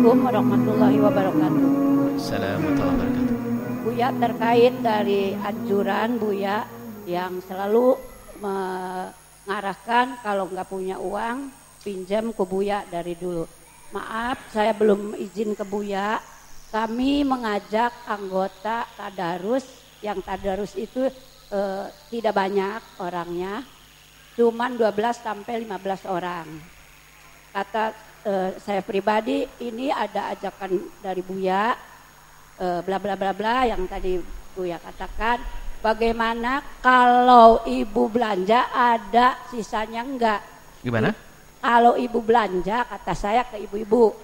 Assalamualaikum warahmatullahi wabarakatuh. Assalamualaikum warahmatullahi wabarakatuh. Buya terkait dari anjuran Buya yang selalu mengarahkan kalau nggak punya uang pinjam ke Buya dari dulu. Maaf, saya belum izin ke Buya. Kami mengajak anggota tadarus yang tadarus itu eh, tidak banyak orangnya, cuman 12 sampai 15 orang. Kata eh, saya pribadi ini ada ajakan dari Buya eh, bla bla bla bla yang tadi Buya katakan. Bagaimana kalau ibu belanja ada sisanya enggak? Gimana? kalau ibu belanja kata saya ke ibu-ibu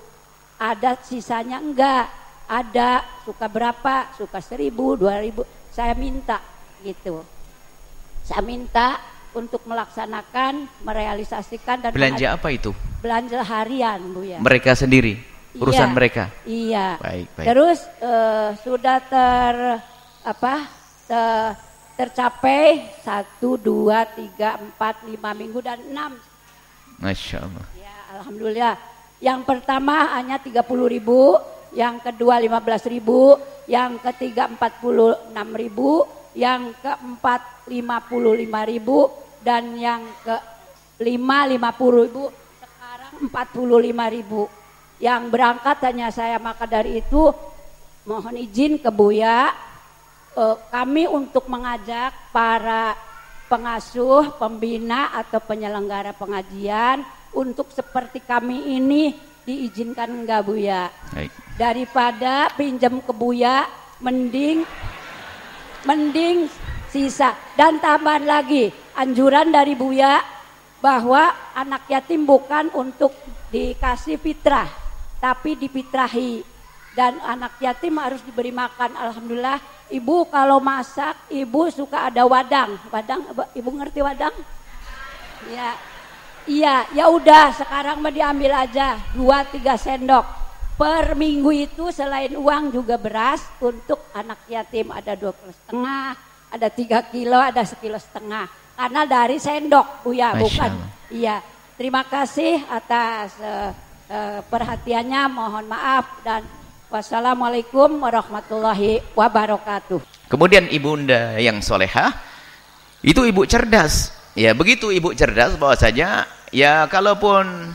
ada sisanya enggak? Ada suka berapa? Suka seribu dua ribu saya minta gitu. Saya minta untuk melaksanakan merealisasikan dan Belanja apa itu? Belanja harian bu ya Mereka sendiri, urusan Iya, mereka. Iya. Baik, baik. Terus eh, sudah ter apa te- tercapai satu dua tiga empat lima minggu dan enam. Masya Allah. Ya, alhamdulillah. Yang pertama hanya tiga puluh ribu, yang kedua lima belas ribu, yang ketiga empat puluh enam ribu, yang keempat lima puluh lima ribu, dan yang ke lima lima puluh ribu, sekarang empat puluh lima ribu. Yang berangkat hanya saya maka dari itu mohon izin ke Buya eh, kami untuk mengajak para pengasuh, pembina atau penyelenggara pengajian untuk seperti kami ini diizinkan enggak Buya? Baik. Daripada pinjam ke Buya mending mending sisa dan tambahan lagi anjuran dari Buya bahwa anak yatim bukan untuk dikasih fitrah tapi dipitrahi. Dan anak yatim harus diberi makan. Alhamdulillah ibu kalau masak ibu suka ada wadang. Wadang ibu ngerti wadang? Ya. Iya ya udah sekarang mah diambil aja. Dua tiga sendok. Per minggu itu selain uang juga beras untuk anak yatim. Ada dua kilo setengah ada tiga kilo ada sekilo setengah karena dari sendok bu ya Masya bukan Allah. iya terima kasih atas eh, eh, perhatiannya mohon maaf dan wassalamualaikum warahmatullahi wabarakatuh Kemudian ibunda yang solehah itu ibu cerdas. Ya begitu ibu cerdas bahwasanya ya kalaupun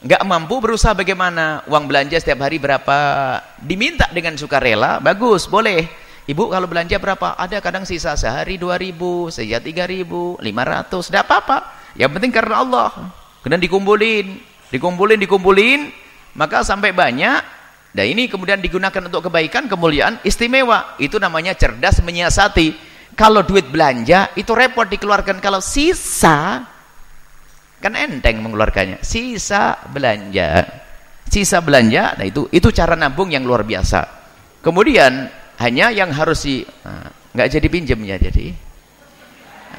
nggak mampu berusaha bagaimana uang belanja setiap hari berapa diminta dengan sukarela bagus boleh ibu kalau belanja berapa? Ada kadang sisa sehari 2000 saja 3000 500 tidak apa-apa. Yang penting karena Allah. Kemudian dikumpulin dikumpulin dikumpulin. Maka sampai banyak. Dan ini kemudian digunakan untuk kebaikan kemuliaan istimewa. Itu namanya cerdas menyiasati. Kalau duit belanja itu repot dikeluarkan. Kalau sisa kan enteng mengeluarkannya. Sisa belanja. Sisa belanja nah itu itu cara nabung yang luar biasa. Kemudian hanya yang harus di nah, nggak jadi pinjam ya jadi.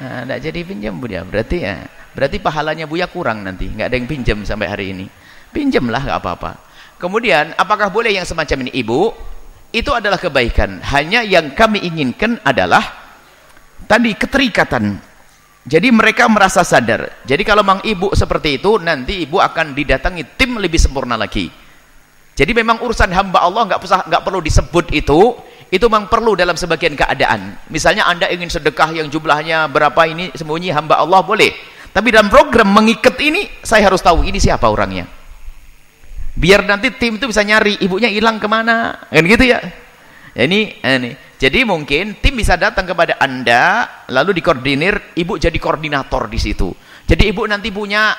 Nah, nggak jadi pinjam Buya berarti ya berarti pahalanya Buya kurang nanti. Nggak ada yang pinjam sampai hari ini. Pinjamlah nggak apa-apa. Kemudian apakah boleh yang semacam ini? Ibu itu adalah kebaikan. Hanya yang kami inginkan adalah tadi keterikatan. Jadi mereka merasa sadar. Jadi kalau mang ibu seperti itu, nanti ibu akan didatangi tim lebih sempurna lagi. Jadi memang urusan hamba Allah nggak perlu disebut itu, itu memang perlu dalam sebagian keadaan. Misalnya anda ingin sedekah yang jumlahnya berapa ini sembunyi hamba Allah boleh. Tapi dalam program mengikat ini, saya harus tahu ini siapa orangnya. Biar nanti tim itu bisa nyari ibunya hilang ke mana, kan gitu ya. Ya, ini, ini. Jadi mungkin tim bisa datang kepada Anda lalu dikoordinir, ibu jadi koordinator di situ. Jadi ibu nanti punya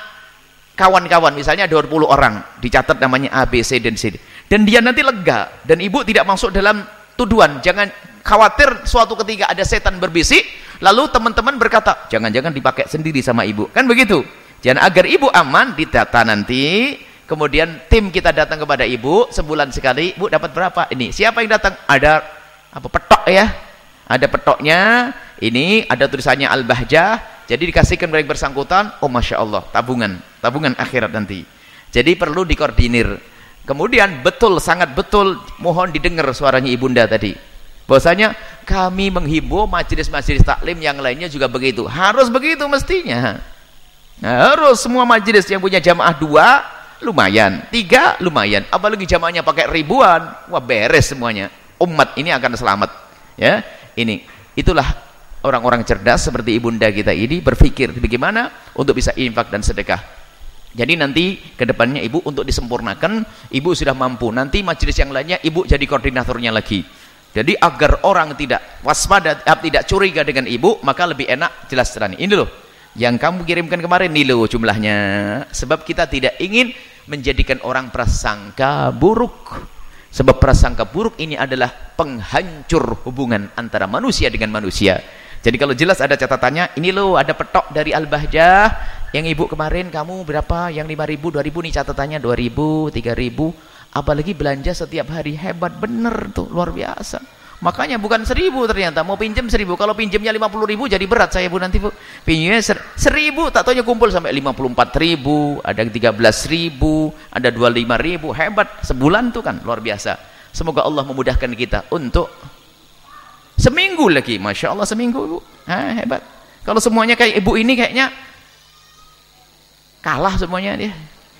kawan-kawan misalnya 20 orang, dicatat namanya A, B, C dan C. Dan dia nanti lega dan ibu tidak masuk dalam tuduhan. Jangan khawatir suatu ketika ada setan berbisik lalu teman-teman berkata, "Jangan-jangan dipakai sendiri sama ibu." Kan begitu. Jangan agar ibu aman didata nanti kemudian tim kita datang kepada ibu sebulan sekali, "Bu dapat berapa?" Ini. Siapa yang datang? Ada apa petok ya ada petoknya ini ada tulisannya al-bahjah jadi dikasihkan yang bersangkutan oh masya Allah tabungan tabungan akhirat nanti jadi perlu dikoordinir kemudian betul sangat betul mohon didengar suaranya ibunda tadi. Bahwasanya kami menghimbau majelis-majelis taklim yang lainnya juga begitu. Harus begitu mestinya. Harus semua majelis yang punya jamaah dua lumayan. Tiga lumayan. Apalagi jamaahnya pakai ribuan. Wah beres semuanya. Umat ini akan selamat. Ya ini. Itulah orang-orang cerdas seperti ibunda kita ini berpikir bagaimana untuk bisa infak dan sedekah jadi nanti ke depannya ibu untuk disempurnakan ibu sudah mampu. Nanti majelis yang lainnya ibu jadi koordinatornya lagi. Jadi agar orang tidak waspada tidak curiga dengan ibu maka lebih enak jelas terang ini loh yang kamu kirimkan kemarin nih loh jumlahnya. Sebab kita tidak ingin menjadikan orang prasangka buruk. Sebab prasangka buruk ini adalah penghancur hubungan antara manusia dengan manusia. Jadi kalau jelas ada catatannya ini loh ada petok dari Al-Bahjah yang ibu kemarin kamu berapa yang 5000 2000 nih catatannya 2000 3000 apalagi belanja setiap hari hebat bener tuh luar biasa Makanya bukan seribu ternyata, mau pinjam seribu. Kalau pinjamnya lima puluh ribu jadi berat saya bu nanti bu. Pinjamnya ser seribu, tak tahu kumpul sampai lima puluh empat ribu, ada tiga belas ribu, ada dua lima ribu, hebat. Sebulan tuh kan, luar biasa. Semoga Allah memudahkan kita untuk seminggu lagi. Masya Allah seminggu bu. Ha, hebat. Kalau semuanya kayak ibu ini kayaknya kalah semuanya dia.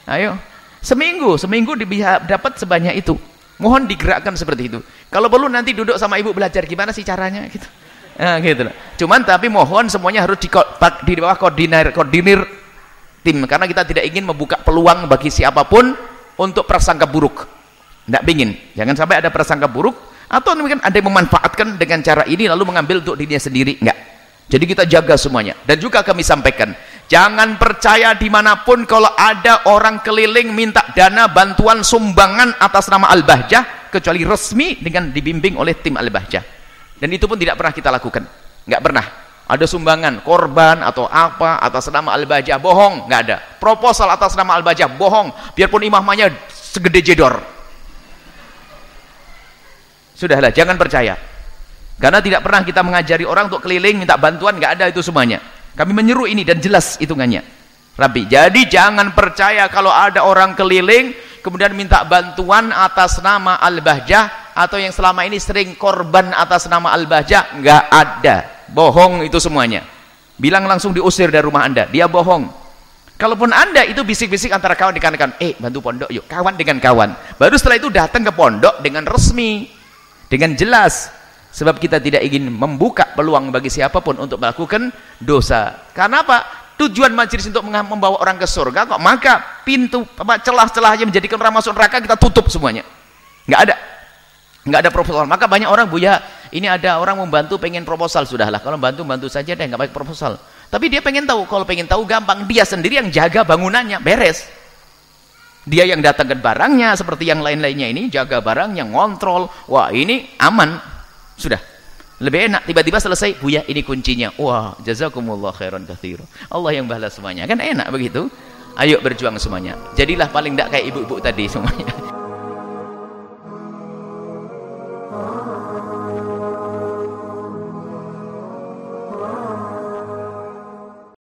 Ayo. Seminggu, seminggu dapat sebanyak itu. Mohon digerakkan seperti itu. Kalau perlu nanti duduk sama ibu belajar gimana sih caranya gitu. Nah, gitu Cuman tapi mohon semuanya harus di, di bawah koordinir koordinir tim karena kita tidak ingin membuka peluang bagi siapa pun untuk prasangka buruk. Tidak ingin. Jangan sampai ada prasangka buruk atau mungkin ada yang memanfaatkan dengan cara ini lalu mengambil untuk dirinya sendiri. Enggak. Jadi kita jaga semuanya. Dan juga kami sampaikan, jangan percaya di mana pun kalau ada orang keliling minta dana bantuan sumbangan atas nama Al-Bahjah kecuali resmi dengan dibimbing oleh tim Al-Bahjah. Dan itu pun tidak pernah kita lakukan. Enggak pernah. Ada sumbangan korban atau apa atas nama Al-Bahjah bohong, enggak ada. Proposal atas nama Al-Bahjah bohong, biarpun imamnya segede jedor. Sudahlah, jangan percaya. Karena tidak pernah kita mengajari orang untuk keliling minta bantuan, enggak ada itu semuanya. Kami menyeru ini dan jelas hitungannya. Rabi. Jadi jangan percaya kalau ada orang keliling kemudian minta bantuan atas nama Al-Bahjah atau yang selama ini sering korban atas nama Al-Bahjah. Nggak ada. Bohong itu semuanya. Bilang langsung diusir dari rumah anda. Dia bohong. Kalaupun anda itu bisik-bisik antara kawan dengan kawan eh bantu pondok yuk kawan dengan kawan. Baru setelah itu datang ke pondok dengan resmi dengan jelas sebab kita tidak ingin membuka peluang bagi siapa pun untuk melakukan dosa. Karena apa? Tujuan majelis untuk membawa orang ke surga kok. Maka pintu celah-celah yang menjadikan orang masuk neraka kita tutup semuanya. Nggak ada. Nggak ada proposal. Maka banyak orang bu ya ini ada orang membantu pengen proposal. Sudahlah kalau bantu bantu saja deh nggak baik proposal. Tapi dia pengen tahu. Kalau pengen tahu gampang. Dia sendiri yang jaga bangunannya beres. Dia yang datangkan barangnya seperti yang lain-lainnya ini jaga barangnya ngontrol. Wah ini aman sudah. Lebih enak tiba-tiba selesai buya ini kuncinya. Wah jazakumullah khairan kathir. Allah yang balas semuanya. Kan enak begitu? Ayo berjuang semuanya. Jadilah paling tidak kayak ibu-ibu tadi semuanya